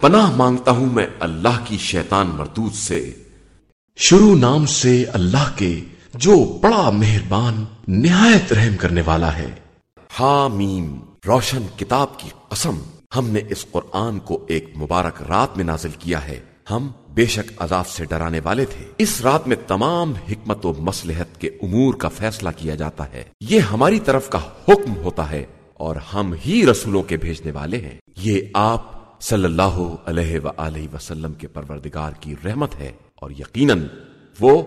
پناہ مانگتا ہوں میں اللہ کی شیطان مردود سے۔ شروع نام سے اللہ کے جو بڑا مہربان، نہایت رحم کرنے والا ہے۔ حامیم، روشن کتاب کی قسم۔ ہم نے اس قرآن کو ایک مبارک رات میں نازل کیا ہے۔ ہم بے شک عذاب سے ڈرانے والے تھے۔ اس رات میں تمام حکمت و مسلحت کے امور کا فیصلہ کیا جاتا ہے۔ یہ ہماری طرف کا حکم ہوتا ہے اور ہم ہی رسولوں کے بھیجنے والے ہیں۔ یہ آپ صلی اللہ علیہ وآلہ وسلم کے پروردگار کی رحمت ہے اور یقیناً وہ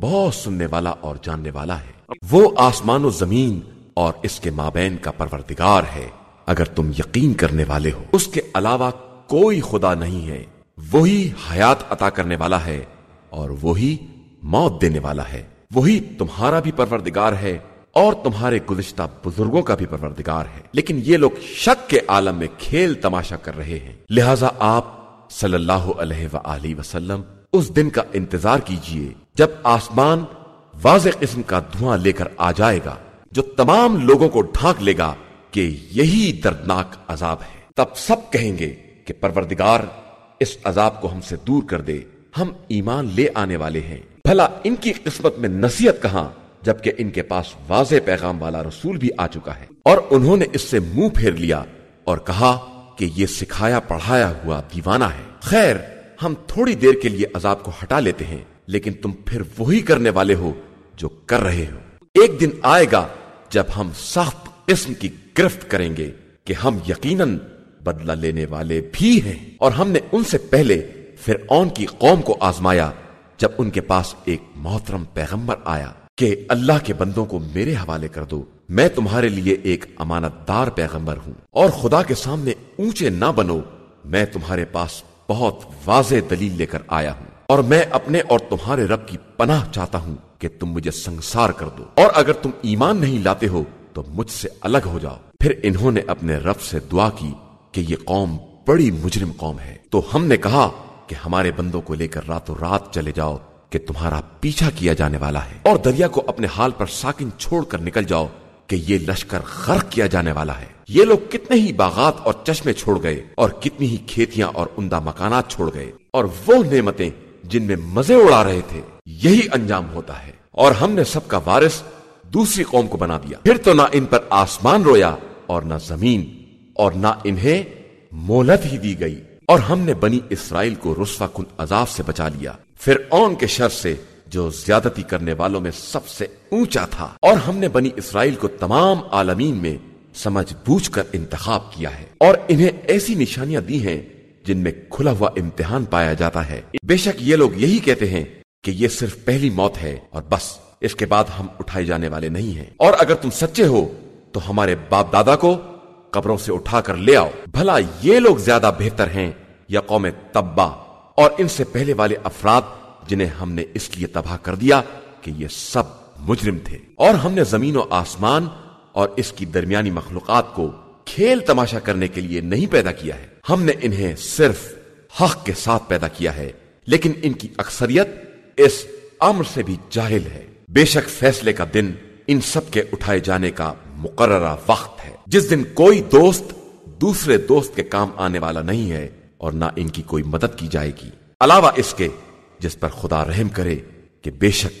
بہت سننے والا اور جاننے والا ہے۔ وہ آسمان و زمین اور اس کے مابین کا پروردگار ہے۔ اگر تم یقین کرنے والے ہو، اس کے علاوہ کوئی خدا نہیں ہے۔ وہی حیات عطا کرنے والا ہے اور وہی موت دینے والا ہے۔ وہی تمہارا بھی پروردگار ہے۔ اور تمہارے گزشتہ بزرگوں کا بھی پروردگار ہے۔ لیکن یہ لوگ شک کے عالم میں کھیل تماشا کر رہے ہیں۔ لہذا آپ صلی اللہ علیہ وآلہ وسلم اس دن کا انتظار کیجیے جب آسمان واضح قسم کا دھواں لے کر آ جائے گا، جو تمام لوگوں کو ڈھانک لے گا کہ یہی دردناک عذاب ہے۔ تب سب کہیں گے کہ پروردگار، اس عذاب کو ہم سے دور کر دے۔ ہم ایمان لے آنے والے ہیں۔ بھلا ان کی قسمت میں نصیحت کہاں؟ جبکہ ان کے پاس واضح پیغام والا رسول بھی آ چکا ہے۔ اور انہوں نے اس سے منہ پھیر لیا اور کہا کہ یہ سکھایا پڑھایا ہوا دیوانہ ہے۔ خیر، ہم تھوڑی دیر کے لیے عذاب کو ہٹا لیتے ہیں، لیکن تم پھر وہی کرنے والے ہو جو کر رہے ہو۔ ایک دن آئے گا جب ہم سخت قسم کی گرفت کریں گے کہ ہم یقیناً بدلہ لینے والے بھی ہیں۔ اور ہم نے ان سے پہلے فرعون کی قوم کو آزمایا جب ان کے پاس ایک محترم پیغمبر آیا۔ کہ اللہ کے بندوں کو میرے حوالے کر دو۔ میں تمہارے لیے ایک امانت دار پیغمبر ہوں۔ اور خدا کے سامنے اونچے نہ بنو۔ میں تمہارے پاس بہت واضح دلیل لے کر آیا ہوں۔ اور میں اپنے اور تمہارے رب کی پناہ چاہتا ہوں کہ تم مجھے سنسار کر دو۔ اور اگر تم ایمان نہیں لاتے ہو، تو مجھ سے الگ ہو جاؤ۔ پھر انہوں نے اپنے رب سے دعا کی کہ یہ قوم بڑی مجرم قوم ہے۔ تو ہم نے کہا کہ ہمارے بندوں کو لے کر راتوں رات چلے جاؤ۔ کہ تمہارا پیچھا کیا جانے والا ہے اور دریا کو اپنے حال پر ساکن چھوڑ کر نکل جاؤ کہ یہ لشکر غرق کیا جانے والا ہے۔ یہ لوگ کتنے ہی باغات اور چشمے چھوڑ گئے اور کتنی ہی کھیتیاں اور عمدہ مکانات چھوڑ گئے اور وہ نعمتیں جن میں مزے اڑا رہے تھے، یہی انجام ہوتا ہے۔ اور ہم نے سب کا وارث دوسری قوم کو بنا دیا۔ پھر تو نہ ان پر آسمان رویا اور نہ زمین اور نہ انہیں مولت ہی دی گئی۔ اور ہم نے بنی اسرائیل کو رسوا کن عذاب سے بچا لیا۔ پھر اون کے شر سے جو زیادتی کرنے والوں میں سب سے اونچا تھا۔ اور ہم نے بنی اسرائیل کو تمام عالمین میں سمجھ بوجھ کر انتخاب کیا ہے۔ اور انہیں ایسی نشانیاں دی ہیں جن میں کھلا ہوا امتحان پایا جاتا ہے۔ بے شک یہ لوگ یہی کہتے ہیں کہ یہ صرف پہلی موت ہے اور بس اس کے بعد ہم اٹھائے جانے والے نہیں ہیں۔ اور اگر تم سچے ہو تو ہمارے باپ دادا کو قبروں سے اٹھا کر لے آؤ۔ بھلا یہ لوگ زیادہ بہتر ہیں یا قوم تبا اور ان سے پہلے والے افراد جنہیں ہم نے اس لیے تباہ کر دیا کہ یہ سب مجرم تھے۔ اور ہم نے زمین و آسمان اور اس کی درمیانی مخلوقات کو کھیل تماشا کرنے کے لیے نہیں پیدا کیا ہے۔ ہم نے انہیں صرف حق کے ساتھ پیدا کیا ہے، لیکن ان کی اکثریت اس امر سے بھی جاہل ہے۔ بے شک فیصلے کا دن ان سب کے اٹھائے جانے کا مقررہ وقت ہے۔ جس دن کوئی دوست دوسرے دوست کے کام آنے والا نہیں ہے اور نہ ان کی کوئی مدد کی جائے گی۔ علاوہ اس کے، جس پر خدا رحم کرے کہ بے شک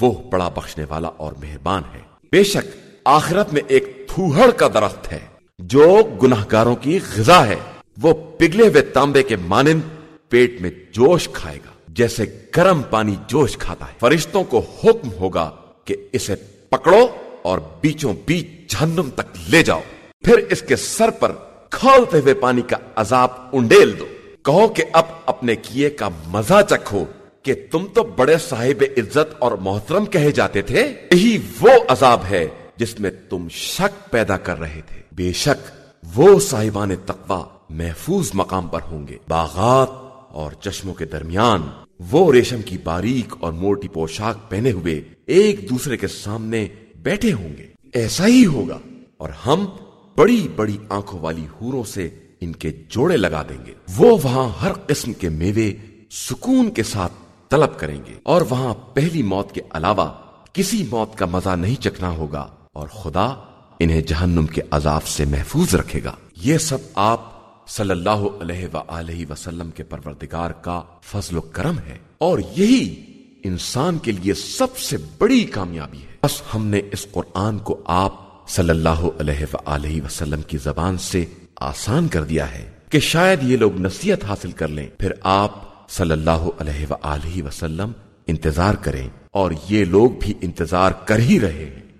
وہ بڑا بخشنے والا اور مہربان ہے۔ بے شک آخرت میں ایک تھوہڑ کا درخت ہے، جو گناہ گاروں کی غذا ہے۔ وہ پگلے ہوئے تانبے کے مانند پیٹ میں جوش کھائے گا، جیسے گرم پانی جوش کھاتا ہے۔ فرشتوں کو حکم ہوگا کہ اسے پکڑو اور بیچوں بیچ جہنم تک لے جاؤ۔ پھر اس کے سر پر کھولتے ہوئے پانی کا عذاب انڈیل دو۔ کہو کہ اب اپنے کیے کا مزہ چکھو کہ تم تو بڑے صاحب عزت اور محترم کہے جاتے تھے۔ یہی وہ عذاب ہے جس میں تم شک پیدا کر رہے تھے۔ بے شک وہ صاحبان تقوی محفوظ مقام پر ہوں گے۔ باغات اور چشموں کے درمیان وہ ریشم کی باریک اور موٹی پوشاک پہنے ہوئے ایک دوسرے کے سامنے بیٹھے ہوں گے۔ ایسا ہی ہوگا اور ہم بڑی بڑی آنکھوں والی ہوروں سے ان کے جوڑے لگا دیں گے۔ وہ وہاں ہر قسم کے میوے سکون کے ساتھ طلب کریں گے اور وہاں پہلی موت کے علاوہ کسی موت کا مزہ نہیں چکنا ہوگا اور خدا انہیں جہنم کے عذاب سے محفوظ رکھے گا۔ یہ سب آپ صلی اللہ علیہ وآلہ وسلم کے پروردگار کا فضل و کرم ہے اور یہی انسان کے لیے سب سے بڑی کامیابی ہے۔ بس ہم نے اس قرآن کو آپ صلی اللہ علیہ وآلہ وسلم کی زبان سے آسان کر دیا ہے کہ شاید یہ لوگ نصیحت حاصل کر لیں۔ پھر آپ صلی اللہ علیہ وآلہ وسلم انتظار کریں اور یہ لوگ بھی انتظار کر ہی رہے ہیں۔